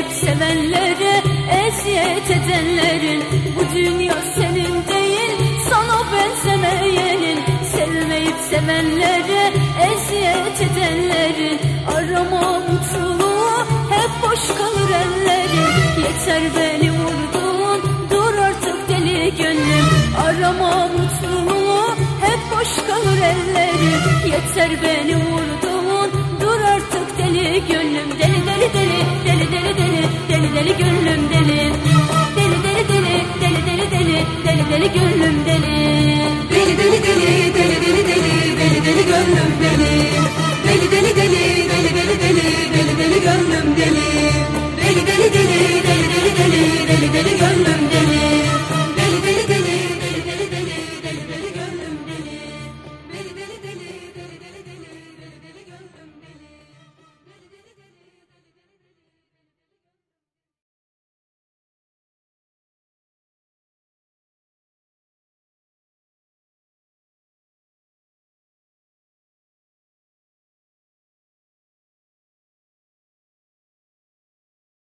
sevip sevenlere eziyet edenlerin Bu dünya senin değil sana benzemeyenin. Sevmeyip sevenlere eziyet edenlerin Arama mutluluğu hep boş kalır ellerin. Yeter beni vurdun dur artık deli gönlüm. Arama mutluluğu hep boş kalır ellerin. Yeter beni vurdun. gönlüm deli Deli deli deli deli deli deli deli deli gönlüm deli Deli deli deli deli deli deli deli deli gönlüm deli Deli deli deli deli deli deli deli deli gönlüm deli Deli deli deli deli deli deli deli deli gönlüm